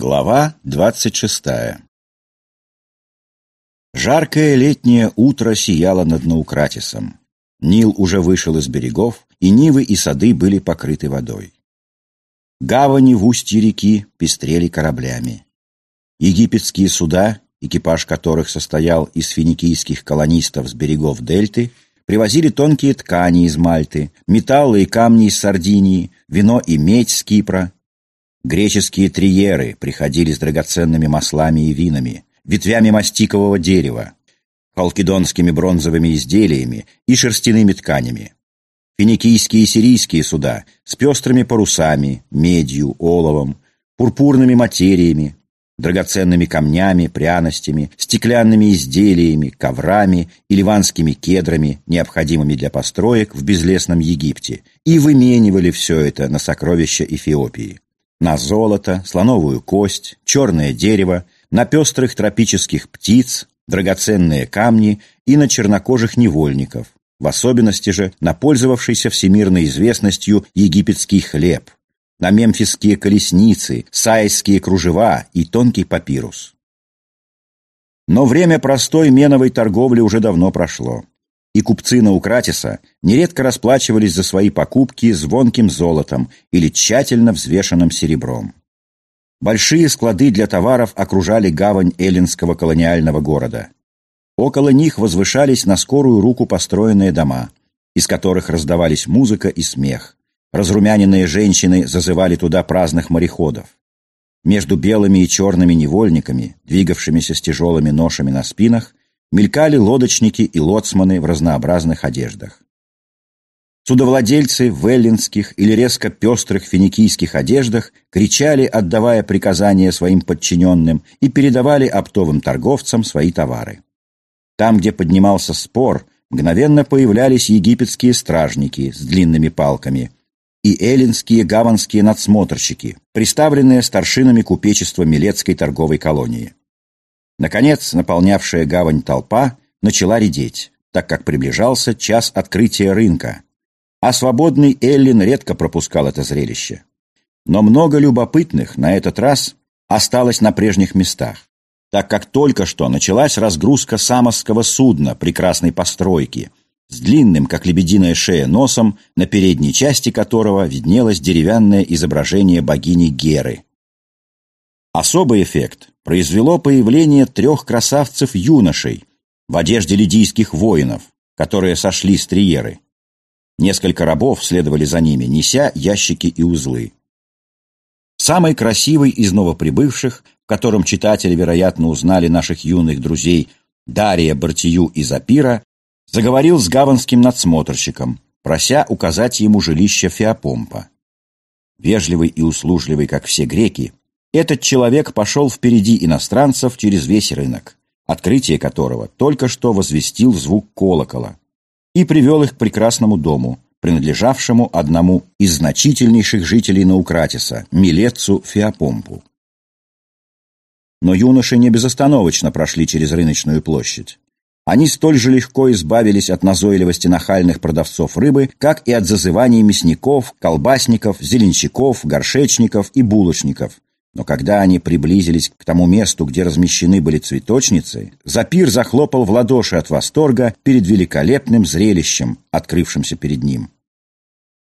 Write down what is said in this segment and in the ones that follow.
Глава двадцать шестая Жаркое летнее утро сияло над Наукратисом. Нил уже вышел из берегов, и нивы и сады были покрыты водой. Гавани в устье реки пестрели кораблями. Египетские суда, экипаж которых состоял из финикийских колонистов с берегов дельты, привозили тонкие ткани из Мальты, металлы и камни из Сардинии, вино и медь с Кипра, Греческие триеры приходили с драгоценными маслами и винами, ветвями мастикового дерева, халкидонскими бронзовыми изделиями и шерстяными тканями. Финикийские и сирийские суда с пестрыми парусами, медью, оловом, пурпурными материями, драгоценными камнями, пряностями, стеклянными изделиями, коврами и ливанскими кедрами, необходимыми для построек в безлесном Египте, и выменивали все это на сокровища Эфиопии на золото, слоновую кость, черное дерево, на пестрых тропических птиц, драгоценные камни и на чернокожих невольников, в особенности же на пользовавшийся всемирной известностью египетский хлеб, на мемфисские колесницы, сайские кружева и тонкий папирус. Но время простой меновой торговли уже давно прошло и купцы Наукратиса нередко расплачивались за свои покупки звонким золотом или тщательно взвешенным серебром. Большие склады для товаров окружали гавань эллинского колониального города. Около них возвышались на скорую руку построенные дома, из которых раздавались музыка и смех. Разрумяненные женщины зазывали туда праздных мореходов. Между белыми и черными невольниками, двигавшимися с тяжелыми ношами на спинах, мелькали лодочники и лоцманы в разнообразных одеждах. Судовладельцы в эллинских или резко пестрых финикийских одеждах кричали, отдавая приказания своим подчиненным, и передавали оптовым торговцам свои товары. Там, где поднимался спор, мгновенно появлялись египетские стражники с длинными палками и эллинские гаванские надсмотрщики, представленные старшинами купечества Милецкой торговой колонии. Наконец, наполнявшая гавань толпа начала редеть, так как приближался час открытия рынка, а свободный Эллин редко пропускал это зрелище. Но много любопытных на этот раз осталось на прежних местах, так как только что началась разгрузка самосского судна прекрасной постройки, с длинным, как лебединая шея, носом, на передней части которого виднелось деревянное изображение богини Геры. Особый эффект произвело появление трех красавцев-юношей в одежде лидийских воинов, которые сошли с триеры. Несколько рабов следовали за ними, неся ящики и узлы. Самый красивый из новоприбывших, в котором читатели, вероятно, узнали наших юных друзей Дария, Бартию и Запира, заговорил с гаванским надсмотрщиком, прося указать ему жилище Феопомпа. Вежливый и услужливый, как все греки, этот человек пошел впереди иностранцев через весь рынок, открытие которого только что возвестил звук колокола, и привел их к прекрасному дому, принадлежавшему одному из значительнейших жителей Наукратиса, Милецу Феопомпу. Но юноши не безостановочно прошли через рыночную площадь. Они столь же легко избавились от назойливости нахальных продавцов рыбы, как и от зазываний мясников, колбасников, зеленщиков, горшечников и булочников, но когда они приблизились к тому месту, где размещены были цветочницы, Запир захлопал в ладоши от восторга перед великолепным зрелищем, открывшимся перед ним.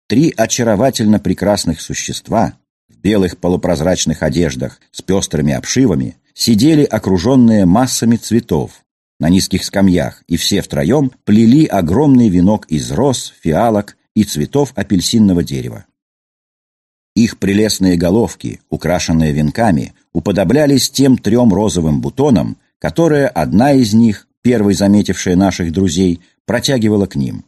Три очаровательно прекрасных существа в белых полупрозрачных одеждах с пестрыми обшивами сидели окруженные массами цветов на низких скамьях, и все втроем плели огромный венок из роз, фиалок и цветов апельсинного дерева. Их прелестные головки, украшенные венками, уподоблялись тем трем розовым бутонам, которые одна из них, первой заметившая наших друзей, протягивала к ним.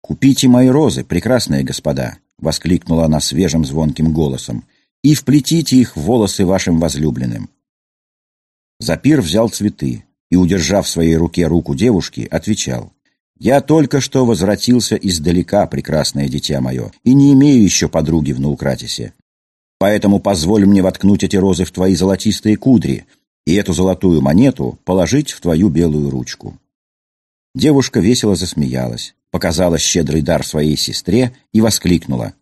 «Купите мои розы, прекрасные господа!» — воскликнула она свежим звонким голосом. «И вплетите их в волосы вашим возлюбленным!» Запир взял цветы и, удержав в своей руке руку девушки, отвечал. Я только что возвратился издалека, прекрасное дитя мое, и не имею еще подруги в Наукратисе. Поэтому позволь мне воткнуть эти розы в твои золотистые кудри и эту золотую монету положить в твою белую ручку». Девушка весело засмеялась, показала щедрый дар своей сестре и воскликнула.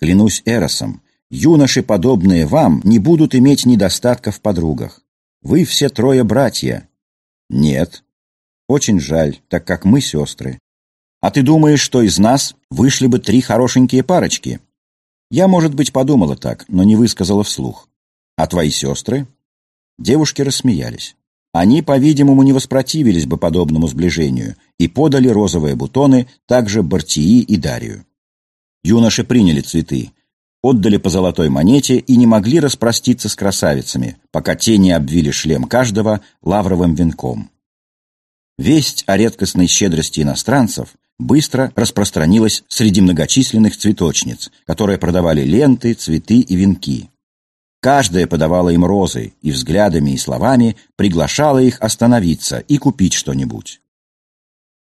«Клянусь Эросом, Юноши, подобные вам, не будут иметь недостатка в подругах. Вы все трое братья. Нет. Очень жаль, так как мы сестры. А ты думаешь, что из нас вышли бы три хорошенькие парочки? Я, может быть, подумала так, но не высказала вслух. А твои сестры? Девушки рассмеялись. Они, по-видимому, не воспротивились бы подобному сближению и подали розовые бутоны также Бартии и Дарию. Юноши приняли цветы, отдали по золотой монете и не могли распроститься с красавицами, пока те не обвили шлем каждого лавровым венком. Весть о редкостной щедрости иностранцев быстро распространилась среди многочисленных цветочниц, которые продавали ленты, цветы и венки. Каждая подавала им розы и взглядами и словами приглашала их остановиться и купить что-нибудь.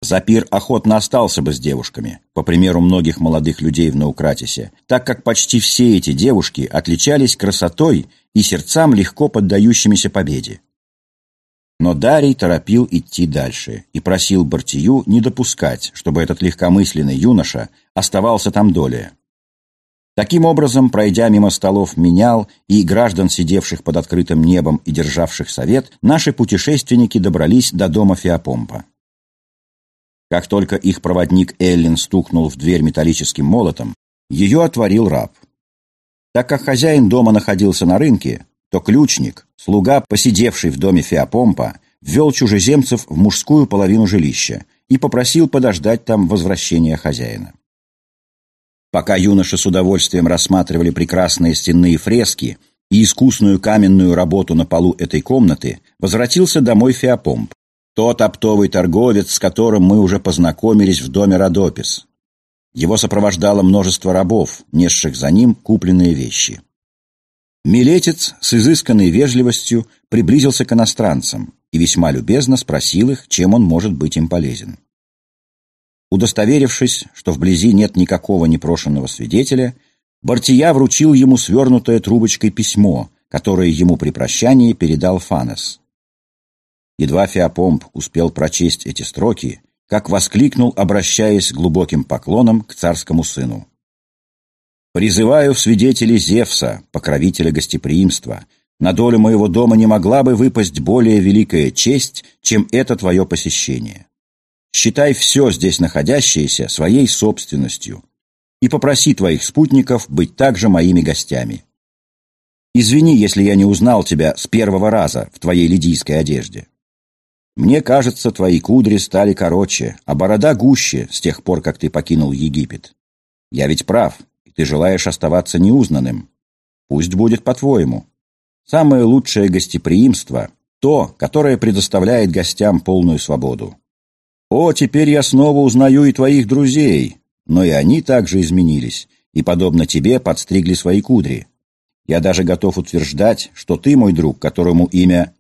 Запир охотно остался бы с девушками, по примеру многих молодых людей в Наукратисе, так как почти все эти девушки отличались красотой и сердцам, легко поддающимися победе. Но Дарий торопил идти дальше и просил Бартию не допускать, чтобы этот легкомысленный юноша оставался там долее. Таким образом, пройдя мимо столов менял и граждан, сидевших под открытым небом и державших совет, наши путешественники добрались до дома Феопомпа. Как только их проводник Эллин стукнул в дверь металлическим молотом, ее отворил раб. Так как хозяин дома находился на рынке, то ключник, слуга, посидевший в доме Феопомпа, ввел чужеземцев в мужскую половину жилища и попросил подождать там возвращения хозяина. Пока юноши с удовольствием рассматривали прекрасные стенные фрески и искусную каменную работу на полу этой комнаты, возвратился домой Феопомп, тот оптовый торговец, с которым мы уже познакомились в доме Родопис. Его сопровождало множество рабов, несших за ним купленные вещи. Милетец с изысканной вежливостью приблизился к иностранцам и весьма любезно спросил их, чем он может быть им полезен. Удостоверившись, что вблизи нет никакого непрошенного свидетеля, Бартия вручил ему свернутое трубочкой письмо, которое ему при прощании передал Фанес. Едва Феопомп успел прочесть эти строки, как воскликнул, обращаясь глубоким поклоном к царскому сыну. «Призываю в свидетели Зевса, покровителя гостеприимства, на долю моего дома не могла бы выпасть более великая честь, чем это твое посещение. Считай все здесь находящееся своей собственностью и попроси твоих спутников быть также моими гостями. Извини, если я не узнал тебя с первого раза в твоей лидийской одежде. Мне кажется, твои кудри стали короче, а борода гуще с тех пор, как ты покинул Египет. Я ведь прав, и ты желаешь оставаться неузнанным. Пусть будет по-твоему. Самое лучшее гостеприимство — то, которое предоставляет гостям полную свободу. О, теперь я снова узнаю и твоих друзей, но и они также изменились, и, подобно тебе, подстригли свои кудри. Я даже готов утверждать, что ты, мой друг, которому имя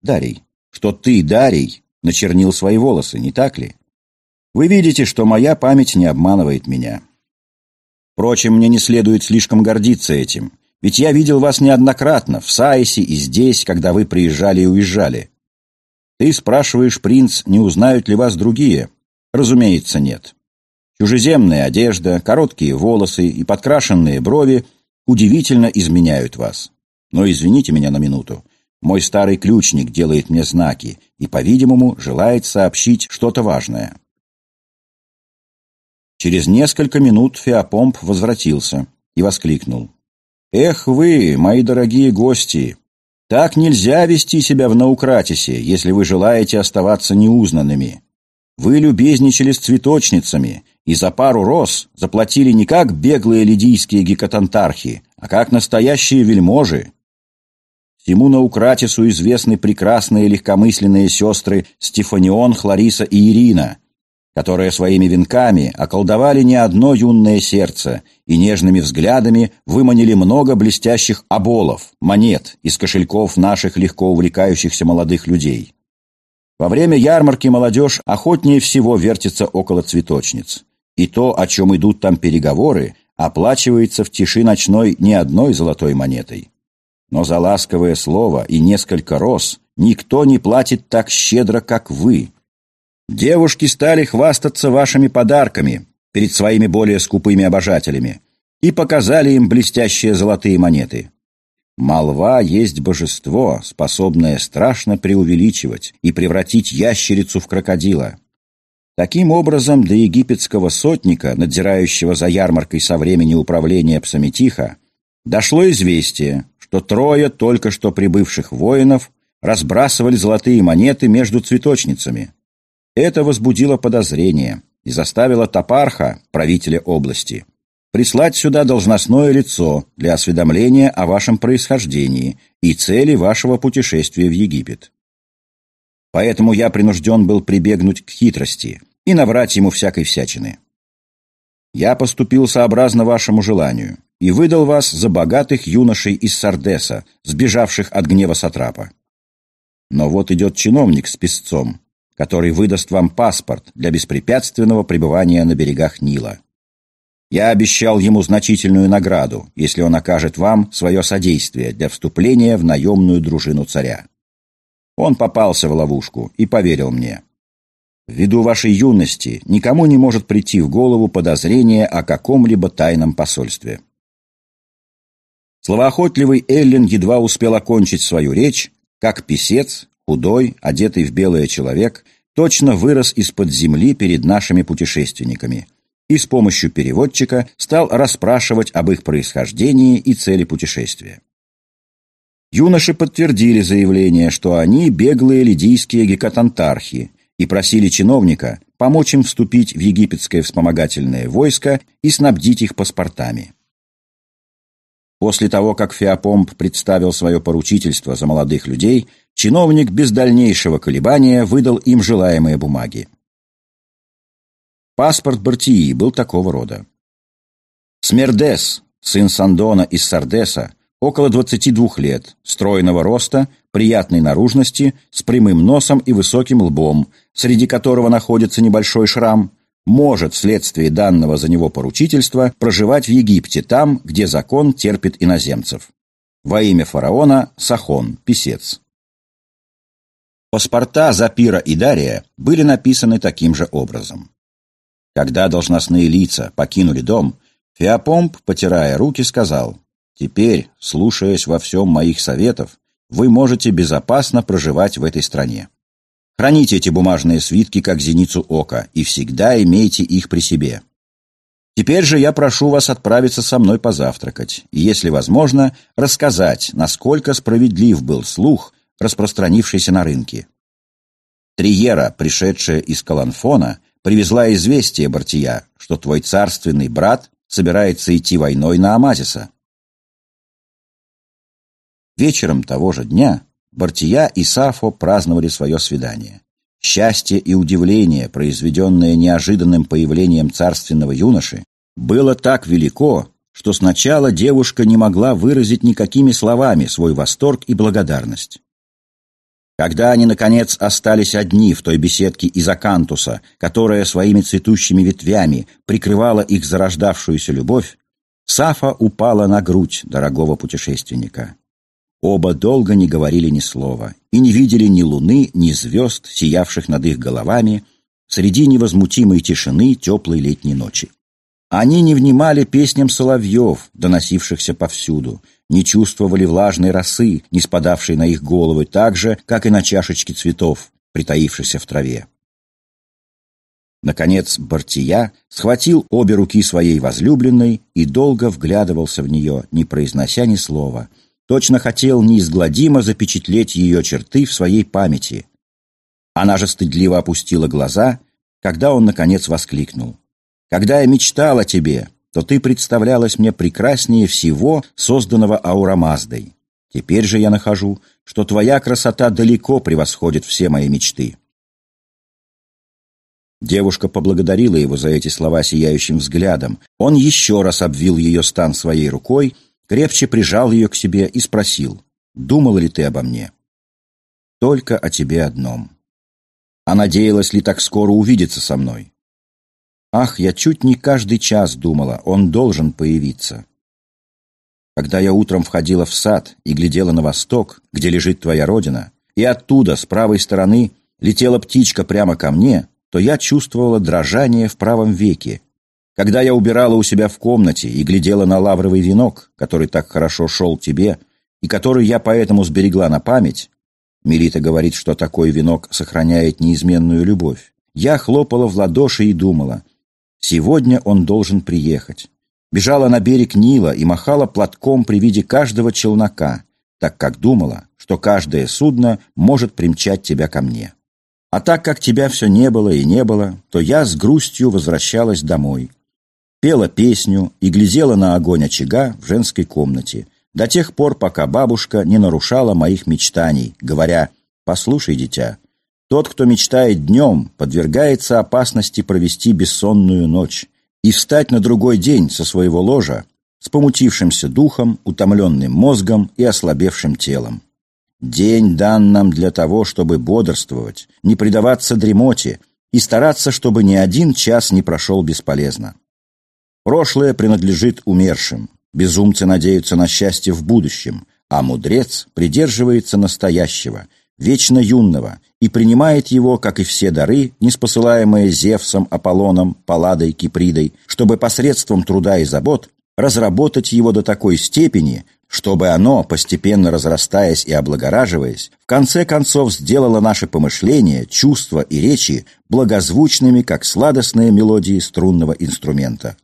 Дарий, что ты, Дарий, начернил свои волосы, не так ли? Вы видите, что моя память не обманывает меня. Впрочем, мне не следует слишком гордиться этим, ведь я видел вас неоднократно, в Саисе и здесь, когда вы приезжали и уезжали. Ты спрашиваешь, принц, не узнают ли вас другие? Разумеется, нет. Чужеземная одежда, короткие волосы и подкрашенные брови удивительно изменяют вас. Но извините меня на минуту. Мой старый ключник делает мне знаки и, по-видимому, желает сообщить что-то важное. Через несколько минут Феопомп возвратился и воскликнул. «Эх вы, мои дорогие гости! Так нельзя вести себя в Наукратисе, если вы желаете оставаться неузнанными. Вы любезничали с цветочницами и за пару роз заплатили не как беглые лидийские гекатантархи, а как настоящие вельможи. Всему Наукратису известны прекрасные легкомысленные сестры Стефанион, Хлариса и Ирина, которые своими венками околдовали не одно юное сердце и нежными взглядами выманили много блестящих оболов, монет из кошельков наших легко увлекающихся молодых людей. Во время ярмарки молодежь охотнее всего вертится около цветочниц. И то, о чем идут там переговоры, оплачивается в тиши ночной не одной золотой монетой. Но за ласковое слово и несколько роз никто не платит так щедро, как вы, Девушки стали хвастаться вашими подарками перед своими более скупыми обожателями. и показали им блестящие золотые монеты. Молва есть божество, способное страшно преувеличивать и превратить ящерицу в крокодила. Таким образом, до египетского сотника, надзирающего за ярмаркой со времени управления Псаметиха, дошло известие, что трое только что прибывших воинов разбрасывали золотые монеты между цветочницами. Это возбудило подозрение и заставило Топарха, правителя области, прислать сюда должностное лицо для осведомления о вашем происхождении и цели вашего путешествия в Египет. Поэтому я принужден был прибегнуть к хитрости и наврать ему всякой всячины. Я поступил сообразно вашему желанию и выдал вас за богатых юношей из Сардеса, сбежавших от гнева Сатрапа. Но вот идет чиновник с песцом, который выдаст вам паспорт для беспрепятственного пребывания на берегах Нила. Я обещал ему значительную награду, если он окажет вам свое содействие для вступления в наемную дружину царя. Он попался в ловушку и поверил мне. Ввиду вашей юности никому не может прийти в голову подозрение о каком-либо тайном посольстве. Словоохотливый Эллин едва успел окончить свою речь, как писец, худой, одетый в белое человек, точно вырос из-под земли перед нашими путешественниками – и с помощью переводчика стал расспрашивать об их происхождении и цели путешествия. Юноши подтвердили заявление, что они беглые лидийские гекатантархи и просили чиновника помочь им вступить в египетское вспомогательное войско и снабдить их паспортами. После того, как Феопомп представил свое поручительство за молодых людей, чиновник без дальнейшего колебания выдал им желаемые бумаги. Паспорт Бартии был такого рода. Смердес, сын Сандона из Сардеса, около 22 лет, стройного роста, приятной наружности, с прямым носом и высоким лбом, среди которого находится небольшой шрам, может вследствие данного за него поручительства проживать в Египте, там, где закон терпит иноземцев. Во имя фараона Сахон, писец. Паспорта Запира и Дария были написаны таким же образом. Когда должностные лица покинули дом, Феопомп, потирая руки, сказал, «Теперь, слушаясь во всем моих советов, вы можете безопасно проживать в этой стране. Храните эти бумажные свитки как зеницу ока и всегда имейте их при себе. Теперь же я прошу вас отправиться со мной позавтракать и, если возможно, рассказать, насколько справедлив был слух, распространившийся на рынке. Триера, пришедшая из Каланфона, привезла известие Бартия, что твой царственный брат собирается идти войной на Амазиса. Вечером того же дня Бартия и Сафо праздновали свое свидание. Счастье и удивление, произведенное неожиданным появлением царственного юноши, было так велико, что сначала девушка не могла выразить никакими словами свой восторг и благодарность. Когда они, наконец, остались одни в той беседке из акантуса, которая своими цветущими ветвями прикрывала их зарождавшуюся любовь, Сафа упала на грудь дорогого путешественника. Оба долго не говорили ни слова и не видели ни луны, ни звезд, сиявших над их головами, среди невозмутимой тишины теплой летней ночи. Они не внимали песням соловьев, доносившихся повсюду, не чувствовали влажной росы, не спадавшей на их головы так же, как и на чашечки цветов, притаившихся в траве. Наконец Бартия схватил обе руки своей возлюбленной и долго вглядывался в нее, не произнося ни слова. Точно хотел неизгладимо запечатлеть ее черты в своей памяти. Она же стыдливо опустила глаза, когда он, наконец, воскликнул. Когда я мечтал о тебе, то ты представлялась мне прекраснее всего, созданного Аурамаздой. Теперь же я нахожу, что твоя красота далеко превосходит все мои мечты». Девушка поблагодарила его за эти слова сияющим взглядом. Он еще раз обвил ее стан своей рукой, крепче прижал ее к себе и спросил, «Думала ли ты обо мне?» «Только о тебе одном». «А надеялась ли так скоро увидеться со мной?» Ах, я чуть не каждый час думала, он должен появиться. Когда я утром входила в сад и глядела на восток, где лежит твоя родина, и оттуда, с правой стороны, летела птичка прямо ко мне, то я чувствовала дрожание в правом веке, когда я убирала у себя в комнате и глядела на лавровый венок, который так хорошо шел тебе, и который я поэтому сберегла на память, Мелита говорит, что такой венок сохраняет неизменную любовь, я хлопала в ладоши и думала, сегодня он должен приехать. Бежала на берег Нила и махала платком при виде каждого челнока, так как думала, что каждое судно может примчать тебя ко мне. А так как тебя все не было и не было, то я с грустью возвращалась домой, пела песню и глядела на огонь очага в женской комнате, до тех пор, пока бабушка не нарушала моих мечтаний, говоря «Послушай, дитя, тот, кто мечтает днем, подвергается опасности провести бессонную ночь и встать на другой день со своего ложа с помутившимся духом, утомленным мозгом и ослабевшим телом. День дан нам для того, чтобы бодрствовать, не предаваться дремоте и стараться, чтобы ни один час не прошел бесполезно. Прошлое принадлежит умершим. Безумцы надеются на счастье в будущем, а мудрец придерживается настоящего, вечно юного, и принимает его, как и все дары, неспосылаемые Зевсом, Аполлоном, Палладой, Кипридой, чтобы посредством труда и забот разработать его до такой степени, чтобы оно, постепенно разрастаясь и облагораживаясь, в конце концов сделало наши помышления, чувства и речи благозвучными, как сладостные мелодии струнного инструмента.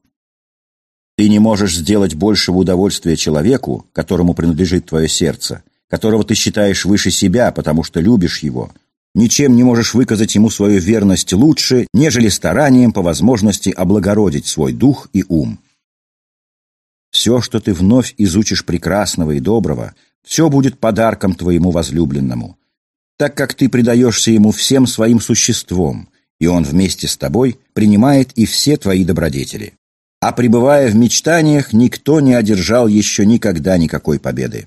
Ты не можешь сделать большего удовольствия человеку, которому принадлежит твое сердце, которого ты считаешь выше себя, потому что любишь его. Ничем не можешь выказать ему свою верность лучше, нежели старанием по возможности облагородить свой дух и ум. Все, что ты вновь изучишь прекрасного и доброго, все будет подарком твоему возлюбленному, так как ты предаешься ему всем своим существом, и он вместе с тобой принимает и все твои добродетели а пребывая в мечтаниях, никто не одержал еще никогда никакой победы.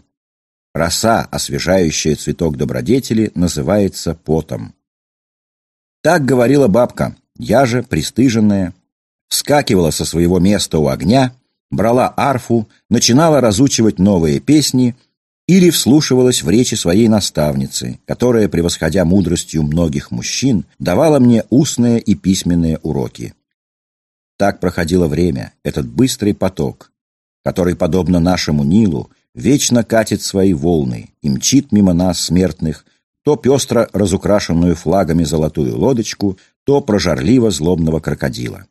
Роса, освежающая цветок добродетели, называется потом. Так говорила бабка, я же, пристыженная, вскакивала со своего места у огня, брала арфу, начинала разучивать новые песни или вслушивалась в речи своей наставницы, которая, превосходя мудростью многих мужчин, давала мне устные и письменные уроки. Так проходило время, этот быстрый поток, который, подобно нашему Нилу, вечно катит свои волны и мчит мимо нас, смертных, то пестро разукрашенную флагами золотую лодочку, то прожарливо злобного крокодила.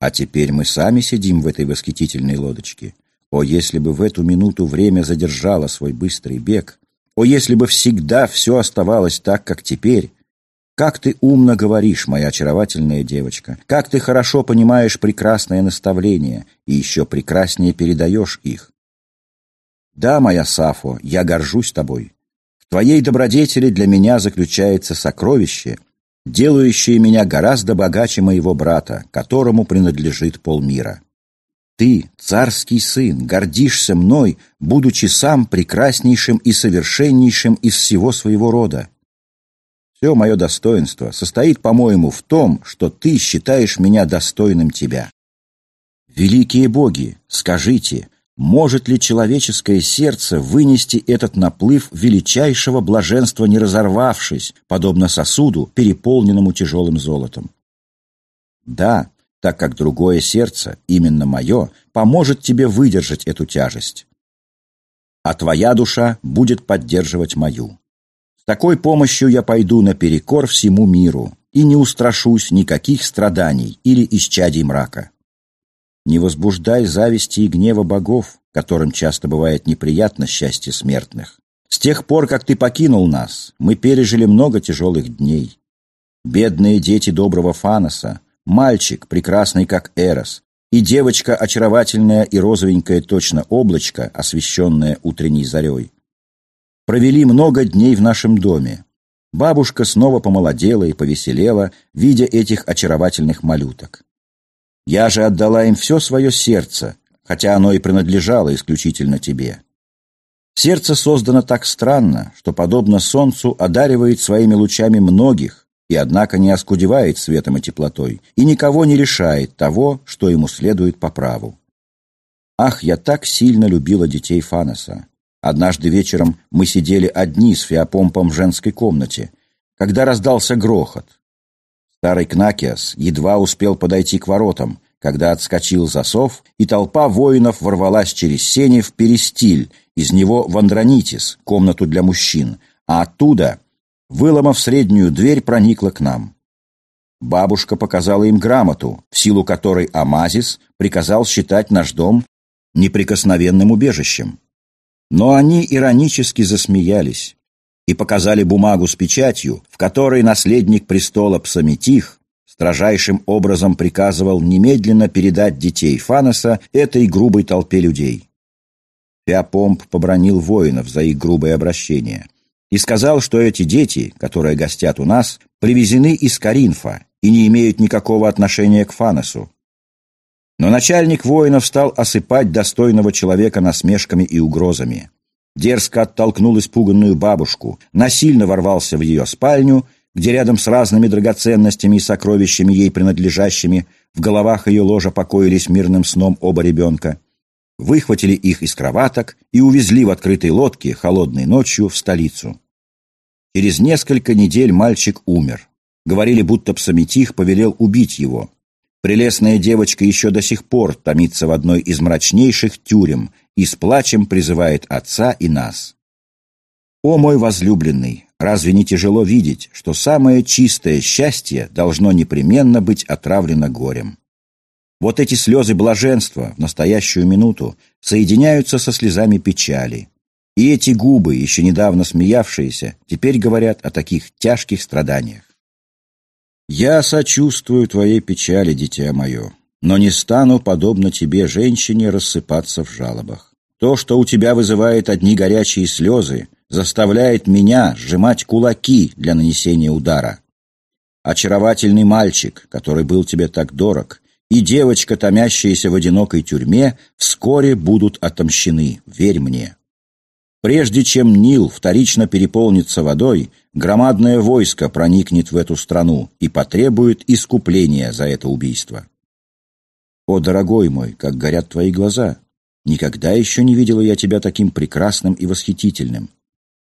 А теперь мы сами сидим в этой восхитительной лодочке. О, если бы в эту минуту время задержало свой быстрый бег! О, если бы всегда все оставалось так, как теперь! Как ты умно говоришь, моя очаровательная девочка, как ты хорошо понимаешь прекрасное наставление и еще прекраснее передаешь их. Да, моя Сафо, я горжусь тобой. В твоей добродетели для меня заключается сокровище, делающее меня гораздо богаче моего брата, которому принадлежит полмира. Ты, царский сын, гордишься мной, будучи сам прекраснейшим и совершеннейшим из всего своего рода. Все мое достоинство состоит, по-моему, в том, что ты считаешь меня достойным тебя. Великие боги, скажите, может ли человеческое сердце вынести этот наплыв величайшего блаженства, не разорвавшись, подобно сосуду, переполненному тяжелым золотом? Да, так как другое сердце, именно мое, поможет тебе выдержать эту тяжесть. А твоя душа будет поддерживать мою такой помощью я пойду наперекор всему миру и не устрашусь никаких страданий или исчадий мрака. Не возбуждай зависти и гнева богов, которым часто бывает неприятно счастье смертных. С тех пор, как ты покинул нас, мы пережили много тяжелых дней. Бедные дети доброго Фаноса, мальчик, прекрасный как Эрос, и девочка, очаровательная и розовенькая точно облачко, освещенное утренней зарей провели много дней в нашем доме. Бабушка снова помолодела и повеселела, видя этих очаровательных малюток. Я же отдала им все свое сердце, хотя оно и принадлежало исключительно тебе. Сердце создано так странно, что, подобно солнцу, одаривает своими лучами многих, и, однако, не оскудевает светом и теплотой, и никого не лишает того, что ему следует по праву. Ах, я так сильно любила детей Фаноса. Однажды вечером мы сидели одни с Феопомпом в женской комнате, когда раздался грохот. Старый Кнакиас едва успел подойти к воротам, когда отскочил засов, и толпа воинов ворвалась через сени в перестиль, из него в Андронитис, комнату для мужчин, а оттуда, выломав среднюю дверь, проникла к нам. Бабушка показала им грамоту, в силу которой Амазис приказал считать наш дом неприкосновенным убежищем. Но они иронически засмеялись и показали бумагу с печатью, в которой наследник престола Псаметих строжайшим образом приказывал немедленно передать детей Фаноса этой грубой толпе людей. Феопомп побронил воинов за их грубое обращение и сказал, что эти дети, которые гостят у нас, привезены из Каринфа и не имеют никакого отношения к Фаносу. Но начальник воинов стал осыпать достойного человека насмешками и угрозами. Дерзко оттолкнул испуганную бабушку, насильно ворвался в ее спальню, где рядом с разными драгоценностями и сокровищами ей принадлежащими в головах ее ложа покоились мирным сном оба ребенка, выхватили их из кроваток и увезли в открытой лодке холодной ночью в столицу. Через несколько недель мальчик умер. Говорили, будто Псаметих повелел убить его. Прелестная девочка еще до сих пор томится в одной из мрачнейших тюрем и с плачем призывает отца и нас. О мой возлюбленный, разве не тяжело видеть, что самое чистое счастье должно непременно быть отравлено горем? Вот эти слезы блаженства в настоящую минуту соединяются со слезами печали. И эти губы, еще недавно смеявшиеся, теперь говорят о таких тяжких страданиях. «Я сочувствую твоей печали, дитя мое, но не стану, подобно тебе, женщине, рассыпаться в жалобах. То, что у тебя вызывает одни горячие слезы, заставляет меня сжимать кулаки для нанесения удара. Очаровательный мальчик, который был тебе так дорог, и девочка, томящаяся в одинокой тюрьме, вскоре будут отомщены, верь мне. Прежде чем Нил вторично переполнится водой, громадное войско проникнет в эту страну и потребует искупления за это убийство. О, дорогой мой, как горят твои глаза! Никогда еще не видела я тебя таким прекрасным и восхитительным.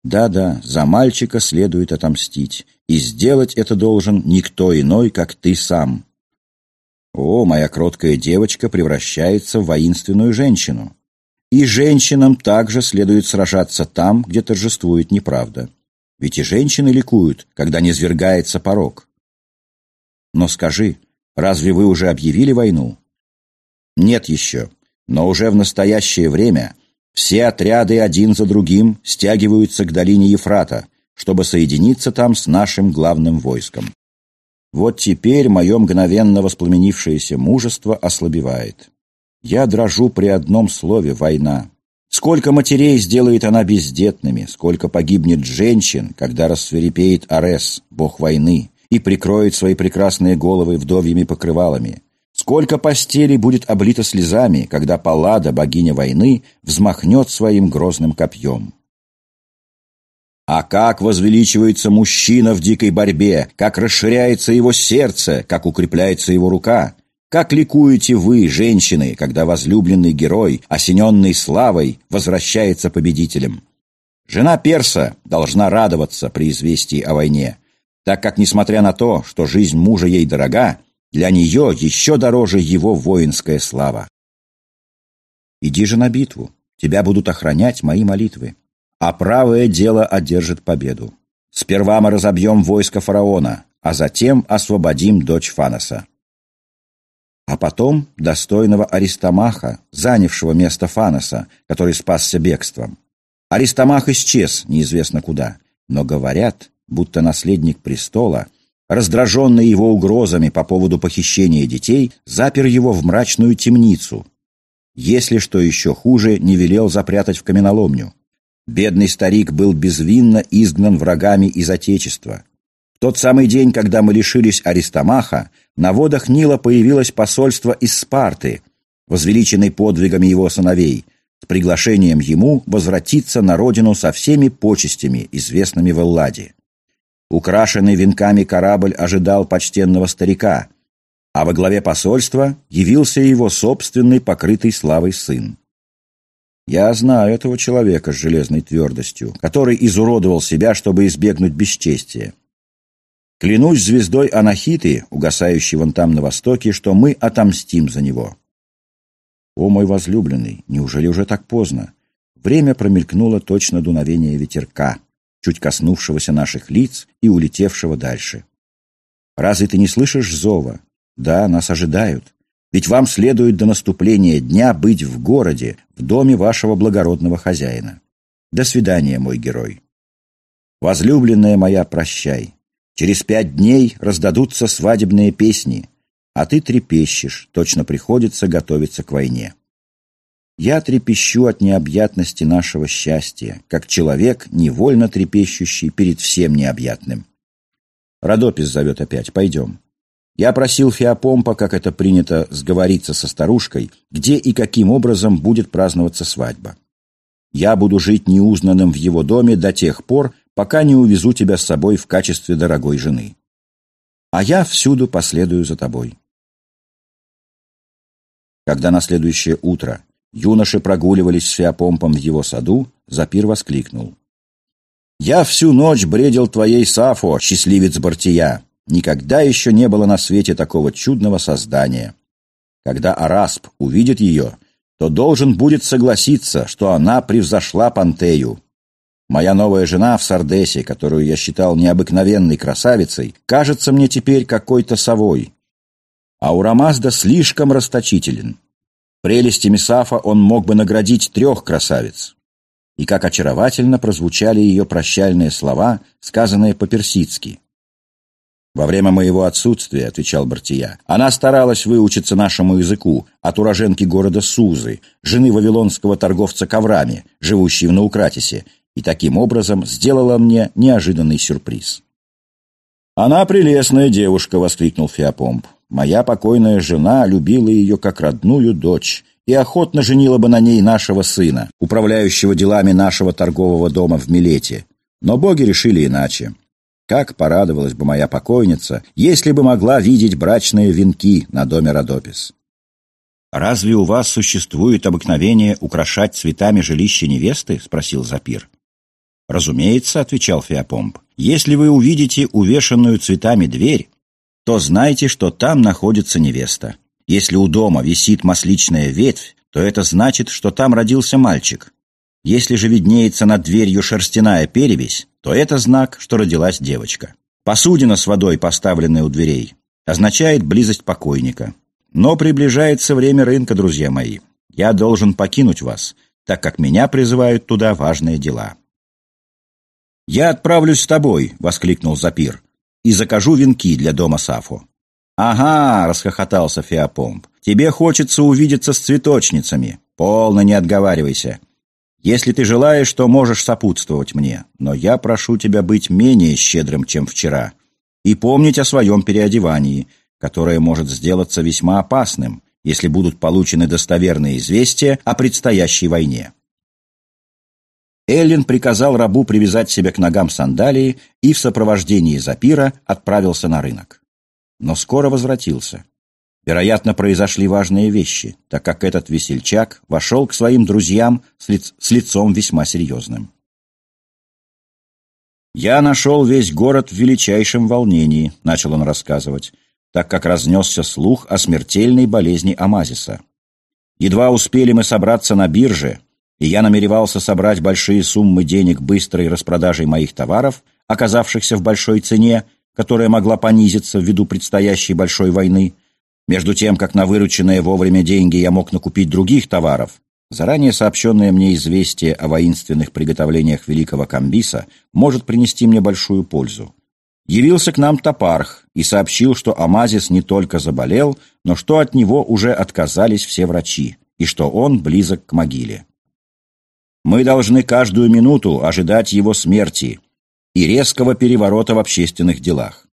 Да-да, за мальчика следует отомстить, и сделать это должен никто иной, как ты сам. О, моя кроткая девочка превращается в воинственную женщину. И женщинам также следует сражаться там, где торжествует неправда. Ведь и женщины ликуют, когда не свергается порог. Но скажи, разве вы уже объявили войну? Нет еще, но уже в настоящее время все отряды один за другим стягиваются к долине Ефрата, чтобы соединиться там с нашим главным войском. Вот теперь мое мгновенно воспламенившееся мужество ослабевает. Я дрожу при одном слове «война». Сколько матерей сделает она бездетными, сколько погибнет женщин, когда рассверепеет Арес, бог войны, и прикроет свои прекрасные головы вдовьими покрывалами. Сколько постелей будет облито слезами, когда Паллада, богиня войны, взмахнет своим грозным копьем. А как возвеличивается мужчина в дикой борьбе, как расширяется его сердце, как укрепляется его рука. Как ликуете вы, женщины, когда возлюбленный герой, осененный славой, возвращается победителем? Жена Перса должна радоваться при известии о войне, так как, несмотря на то, что жизнь мужа ей дорога, для нее еще дороже его воинская слава. Иди же на битву, тебя будут охранять мои молитвы, а правое дело одержит победу. Сперва мы разобьем войско фараона, а затем освободим дочь Фаноса а потом достойного Аристомаха, занявшего место Фаноса, который спасся бегством. Аристомах исчез неизвестно куда, но говорят, будто наследник престола, раздраженный его угрозами по поводу похищения детей, запер его в мрачную темницу. Если что еще хуже, не велел запрятать в каменоломню. Бедный старик был безвинно изгнан врагами из Отечества. Тот самый день, когда мы лишились Аристомаха, на водах Нила появилось посольство из Спарты, возвеличенной подвигами его сыновей, с приглашением ему возвратиться на родину со всеми почестями, известными в Элладе. Украшенный венками корабль ожидал почтенного старика, а во главе посольства явился его собственный покрытый славой сын. Я знаю этого человека с железной твердостью, который изуродовал себя, чтобы избегнуть бесчестия. Клянусь звездой Анахиты, угасающей вон там на востоке, что мы отомстим за него. О, мой возлюбленный, неужели уже так поздно? Время промелькнуло точно дуновение ветерка, чуть коснувшегося наших лиц и улетевшего дальше. Разве ты не слышишь зова? Да, нас ожидают. Ведь вам следует до наступления дня быть в городе, в доме вашего благородного хозяина. До свидания, мой герой. Возлюбленная моя, прощай. Через пять дней раздадутся свадебные песни, а ты трепещешь, точно приходится готовиться к войне. Я трепещу от необъятности нашего счастья, как человек, невольно трепещущий перед всем необъятным. Родопис зовет опять, пойдем. Я просил Феопомпа, как это принято, сговориться со старушкой, где и каким образом будет праздноваться свадьба. Я буду жить неузнанным в его доме до тех пор, пока не увезу тебя с собой в качестве дорогой жены. А я всюду последую за тобой. Когда на следующее утро юноши прогуливались с Феопомпом в его саду, Запир воскликнул. «Я всю ночь бредил твоей Сафо, счастливец Бартия. Никогда еще не было на свете такого чудного создания. Когда Арасп увидит ее, то должен будет согласиться, что она превзошла Пантею. Моя новая жена в Сардесе, которую я считал необыкновенной красавицей, кажется мне теперь какой-то совой. А Урамазда слишком расточителен. Прелестями Сафа он мог бы наградить трех красавиц. И как очаровательно прозвучали ее прощальные слова, сказанные по-персидски. «Во время моего отсутствия», — отвечал Бартия, — «она старалась выучиться нашему языку от уроженки города Сузы, жены вавилонского торговца коврами, живущей в Наукратисе, и таким образом сделала мне неожиданный сюрприз. «Она прелестная девушка!» — воскликнул Феопомп. «Моя покойная жена любила ее как родную дочь и охотно женила бы на ней нашего сына, управляющего делами нашего торгового дома в Милете. Но боги решили иначе. Как порадовалась бы моя покойница, если бы могла видеть брачные венки на доме Родопис. «Разве у вас существует обыкновение украшать цветами жилище невесты?» — спросил Запир. «Разумеется», — отвечал Феопомп, — «если вы увидите увешанную цветами дверь, то знайте, что там находится невеста. Если у дома висит масличная ветвь, то это значит, что там родился мальчик. Если же виднеется над дверью шерстяная перевесь, то это знак, что родилась девочка. Посудина с водой, поставленная у дверей, означает близость покойника. Но приближается время рынка, друзья мои. Я должен покинуть вас, так как меня призывают туда важные дела. «Я отправлюсь с тобой», — воскликнул Запир, «и закажу венки для дома Сафо». «Ага», — расхохотался Феопомп, «тебе хочется увидеться с цветочницами. Полно не отговаривайся. Если ты желаешь, то можешь сопутствовать мне, но я прошу тебя быть менее щедрым, чем вчера, и помнить о своем переодевании, которое может сделаться весьма опасным, если будут получены достоверные известия о предстоящей войне». Эллин приказал рабу привязать себе к ногам сандалии и в сопровождении Запира отправился на рынок. Но скоро возвратился. Вероятно, произошли важные вещи, так как этот весельчак вошел к своим друзьям с, лиц с лицом весьма серьезным. «Я нашел весь город в величайшем волнении», — начал он рассказывать, так как разнесся слух о смертельной болезни Амазиса. «Едва успели мы собраться на бирже, и я намеревался собрать большие суммы денег быстрой распродажей моих товаров, оказавшихся в большой цене, которая могла понизиться ввиду предстоящей большой войны, между тем, как на вырученные вовремя деньги я мог накупить других товаров, заранее сообщенное мне известие о воинственных приготовлениях великого Камбиса может принести мне большую пользу. Явился к нам Топарх и сообщил, что Амазис не только заболел, но что от него уже отказались все врачи, и что он близок к могиле. Мы должны каждую минуту ожидать его смерти и резкого переворота в общественных делах.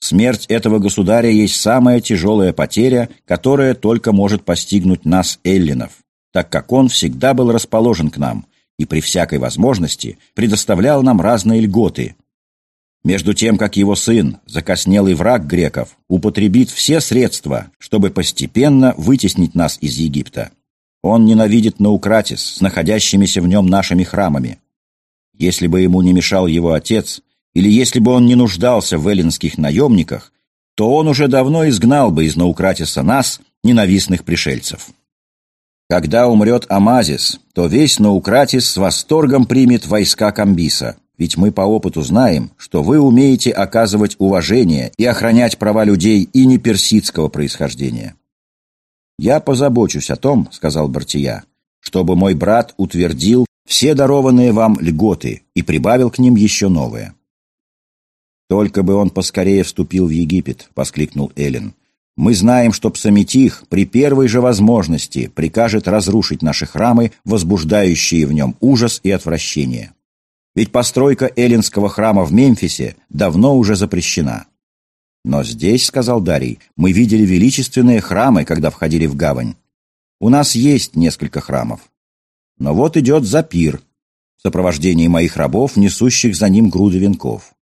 Смерть этого государя есть самая тяжелая потеря, которая только может постигнуть нас, эллинов, так как он всегда был расположен к нам и при всякой возможности предоставлял нам разные льготы. Между тем, как его сын, закоснелый враг греков, употребит все средства, чтобы постепенно вытеснить нас из Египта. Он ненавидит Наукратис с находящимися в нем нашими храмами. Если бы ему не мешал его отец, или если бы он не нуждался в эллинских наемниках, то он уже давно изгнал бы из Наукратиса нас, ненавистных пришельцев. Когда умрет Амазис, то весь Наукратис с восторгом примет войска Камбиса, ведь мы по опыту знаем, что вы умеете оказывать уважение и охранять права людей и не персидского происхождения. «Я позабочусь о том, — сказал Бартия, — чтобы мой брат утвердил все дарованные вам льготы и прибавил к ним еще новые». «Только бы он поскорее вступил в Египет!» — воскликнул Эллен. «Мы знаем, что Псаметих при первой же возможности прикажет разрушить наши храмы, возбуждающие в нем ужас и отвращение. Ведь постройка эллинского храма в Мемфисе давно уже запрещена». «Но здесь, — сказал Дарий, — мы видели величественные храмы, когда входили в гавань. У нас есть несколько храмов. Но вот идет Запир, в сопровождении моих рабов, несущих за ним груды венков.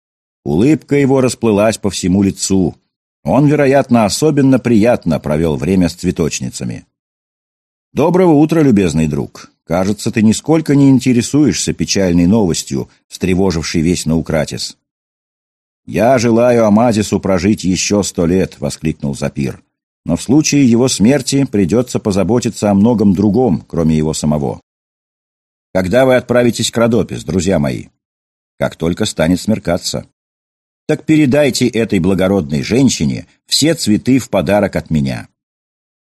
Улыбка его расплылась по всему лицу. Он, вероятно, особенно приятно провел время с цветочницами. «Доброго утра, любезный друг. Кажется, ты нисколько не интересуешься печальной новостью, встревожившей весь Наукратис». «Я желаю Амазису прожить еще сто лет», — воскликнул Запир. «Но в случае его смерти придется позаботиться о многом другом, кроме его самого. Когда вы отправитесь к Родопис, друзья мои? Как только станет смеркаться так передайте этой благородной женщине все цветы в подарок от меня.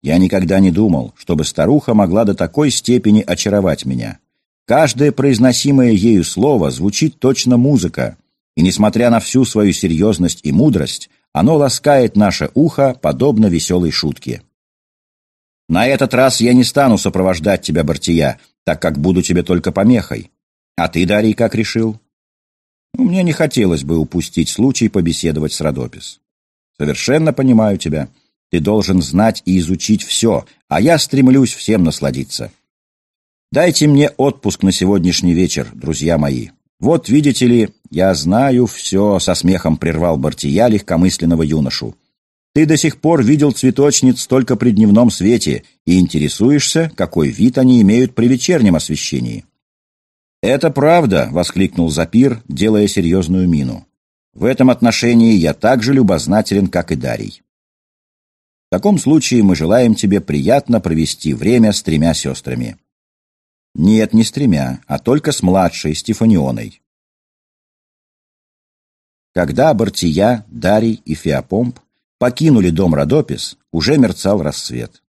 Я никогда не думал, чтобы старуха могла до такой степени очаровать меня. Каждое произносимое ею слово звучит точно музыка, и, несмотря на всю свою серьезность и мудрость, оно ласкает наше ухо, подобно веселой шутке. На этот раз я не стану сопровождать тебя, Бартия, так как буду тебе только помехой. А ты, Дарий, как решил? Мне не хотелось бы упустить случай побеседовать с Родопис. Совершенно понимаю тебя. Ты должен знать и изучить все, а я стремлюсь всем насладиться. Дайте мне отпуск на сегодняшний вечер, друзья мои. Вот, видите ли, я знаю все, со смехом прервал Бартия легкомысленного юношу. Ты до сих пор видел цветочниц только при дневном свете и интересуешься, какой вид они имеют при вечернем освещении. «Это правда!» — воскликнул Запир, делая серьезную мину. «В этом отношении я так же любознателен, как и Дарий. В таком случае мы желаем тебе приятно провести время с тремя сестрами». «Нет, не с тремя, а только с младшей, Стефанионой». Когда Бартия, Дарий и Феопомп покинули дом Родопис, уже мерцал рассвет.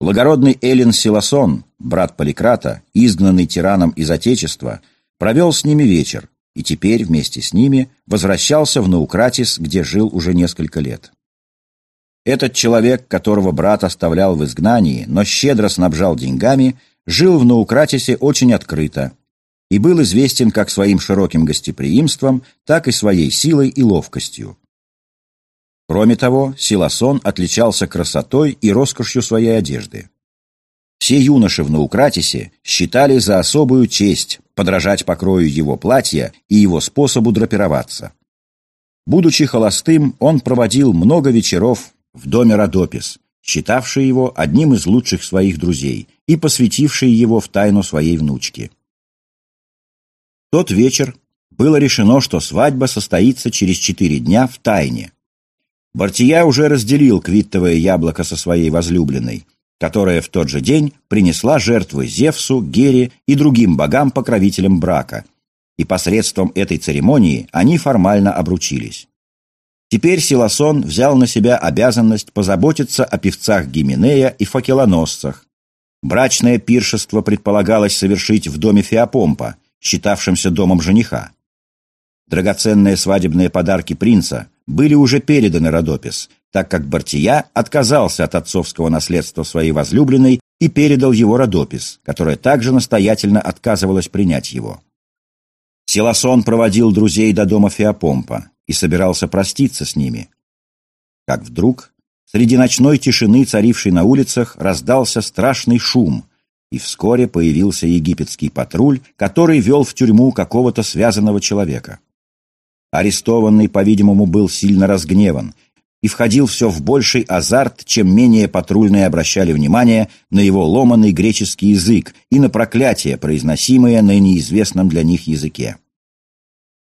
Благородный Эллин Силасон, брат Поликрата, изгнанный тираном из Отечества, провел с ними вечер и теперь вместе с ними возвращался в Наукратис, где жил уже несколько лет. Этот человек, которого брат оставлял в изгнании, но щедро снабжал деньгами, жил в Наукратисе очень открыто и был известен как своим широким гостеприимством, так и своей силой и ловкостью. Кроме того, Силасон отличался красотой и роскошью своей одежды. Все юноши в Наукратисе считали за особую честь подражать покрою его платья и его способу драпироваться. Будучи холостым, он проводил много вечеров в доме Родопис, считавший его одним из лучших своих друзей и посвятивший его в тайну своей внучки. тот вечер было решено, что свадьба состоится через четыре дня в тайне, Бартия уже разделил квиттовое яблоко со своей возлюбленной, которая в тот же день принесла жертвы Зевсу, Гере и другим богам-покровителям брака, и посредством этой церемонии они формально обручились. Теперь Силасон взял на себя обязанность позаботиться о певцах Гименея и факелоносцах. Брачное пиршество предполагалось совершить в доме Феопомпа, считавшемся домом жениха. Драгоценные свадебные подарки принца были уже переданы Родопис, так как Бартия отказался от отцовского наследства своей возлюбленной и передал его Родопис, которая также настоятельно отказывалась принять его. Силасон проводил друзей до дома Феопомпа и собирался проститься с ними. Как вдруг среди ночной тишины, царившей на улицах, раздался страшный шум, и вскоре появился египетский патруль, который вел в тюрьму какого-то связанного человека. Арестованный, по-видимому, был сильно разгневан и входил все в больший азарт, чем менее патрульные обращали внимание на его ломанный греческий язык и на проклятия, произносимые на неизвестном для них языке.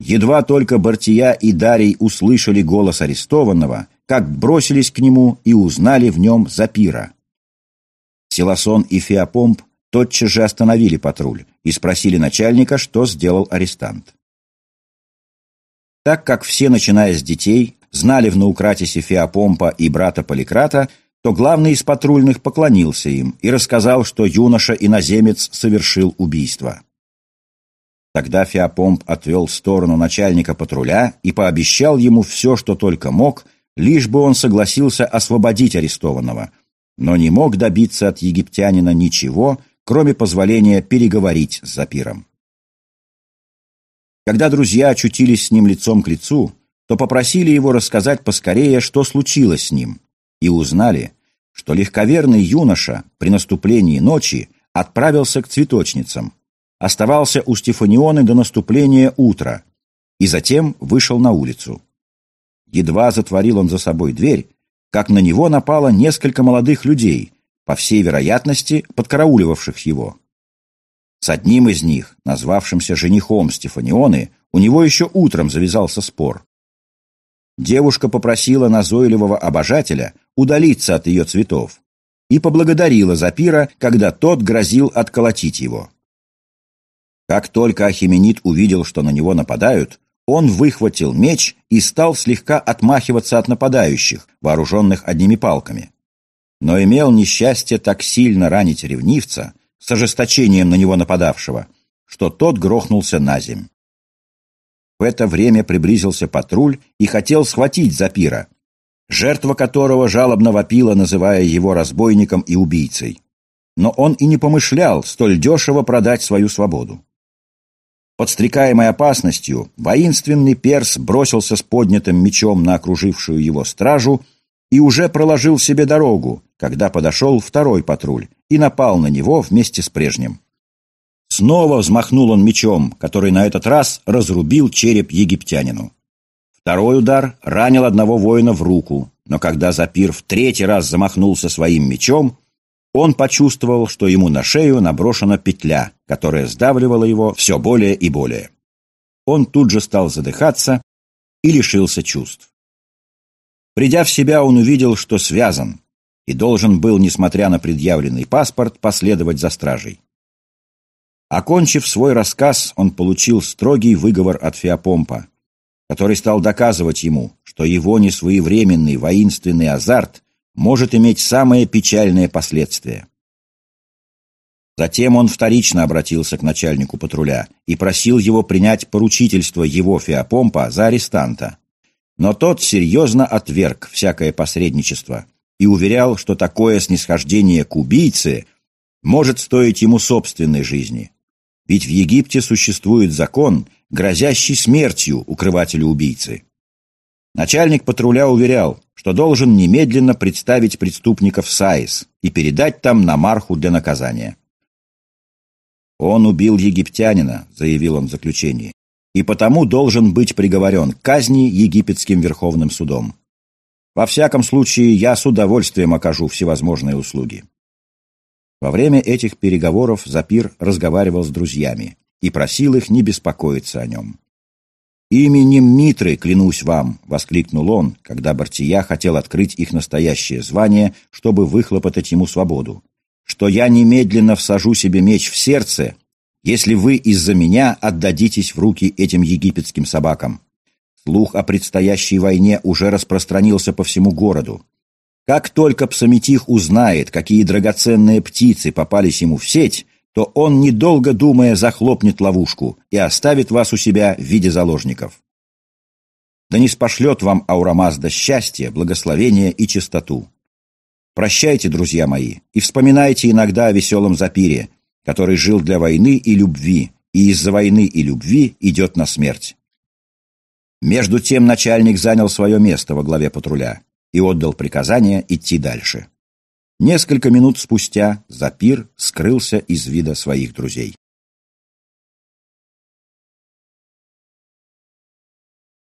Едва только Бартия и Дарий услышали голос арестованного, как бросились к нему и узнали в нем Запира. Силасон и Феопомп тотчас же остановили патруль и спросили начальника, что сделал арестант. Так как все, начиная с детей, знали в Наукратисе Феопомпа и брата Поликрата, то главный из патрульных поклонился им и рассказал, что юноша-иноземец совершил убийство. Тогда Феопомп отвел в сторону начальника патруля и пообещал ему все, что только мог, лишь бы он согласился освободить арестованного, но не мог добиться от египтянина ничего, кроме позволения переговорить с Запиром. Когда друзья очутились с ним лицом к лицу, то попросили его рассказать поскорее, что случилось с ним, и узнали, что легковерный юноша при наступлении ночи отправился к цветочницам, оставался у Стефанионы до наступления утра и затем вышел на улицу. Едва затворил он за собой дверь, как на него напало несколько молодых людей, по всей вероятности, подкарауливавших его. С одним из них, назвавшимся женихом Стефанионы, у него еще утром завязался спор. Девушка попросила назойливого обожателя удалиться от ее цветов и поблагодарила Запира, когда тот грозил отколотить его. Как только Ахименит увидел, что на него нападают, он выхватил меч и стал слегка отмахиваться от нападающих, вооруженных одними палками. Но имел несчастье так сильно ранить ревнивца, с ожесточением на него нападавшего, что тот грохнулся на земь. В это время приблизился патруль и хотел схватить Запира, жертва которого жалобно вопила, называя его разбойником и убийцей. Но он и не помышлял столь дешево продать свою свободу. Подстрекаемый опасностью, воинственный перс бросился с поднятым мечом на окружившую его стражу и уже проложил себе дорогу, когда подошел второй патруль и напал на него вместе с прежним. Снова взмахнул он мечом, который на этот раз разрубил череп египтянину. Второй удар ранил одного воина в руку, но когда Запир в третий раз замахнулся своим мечом, он почувствовал, что ему на шею наброшена петля, которая сдавливала его все более и более. Он тут же стал задыхаться и лишился чувств. Придя в себя, он увидел, что связан, и должен был, несмотря на предъявленный паспорт, последовать за стражей. Окончив свой рассказ, он получил строгий выговор от Феопомпа, который стал доказывать ему, что его несвоевременный воинственный азарт может иметь самые печальные последствия. Затем он вторично обратился к начальнику патруля и просил его принять поручительство его Феопомпа за арестанта. Но тот серьезно отверг всякое посредничество и уверял, что такое снисхождение к убийце может стоить ему собственной жизни. Ведь в Египте существует закон, грозящий смертью укрывателю убийцы. Начальник патруля уверял, что должен немедленно представить преступников САИС и передать там на Марху для наказания. «Он убил египтянина», — заявил он в заключении, «и потому должен быть приговорен к казни египетским верховным судом. Во всяком случае, я с удовольствием окажу всевозможные услуги». Во время этих переговоров Запир разговаривал с друзьями и просил их не беспокоиться о нем. «Именем Митры, клянусь вам!» — воскликнул он, когда Бартия хотел открыть их настоящее звание, чтобы выхлопотать ему свободу. «Что я немедленно всажу себе меч в сердце, если вы из-за меня отдадитесь в руки этим египетским собакам». Слух о предстоящей войне уже распространился по всему городу. Как только Псаметих узнает, какие драгоценные птицы попались ему в сеть, то он, недолго думая, захлопнет ловушку и оставит вас у себя в виде заложников. Да не спошлет вам Аурамазда счастье, благословение и чистоту. Прощайте, друзья мои, и вспоминайте иногда о веселом Запире, который жил для войны и любви, и из-за войны и любви идет на смерть. Между тем начальник занял свое место во главе патруля и отдал приказание идти дальше. Несколько минут спустя Запир скрылся из вида своих друзей.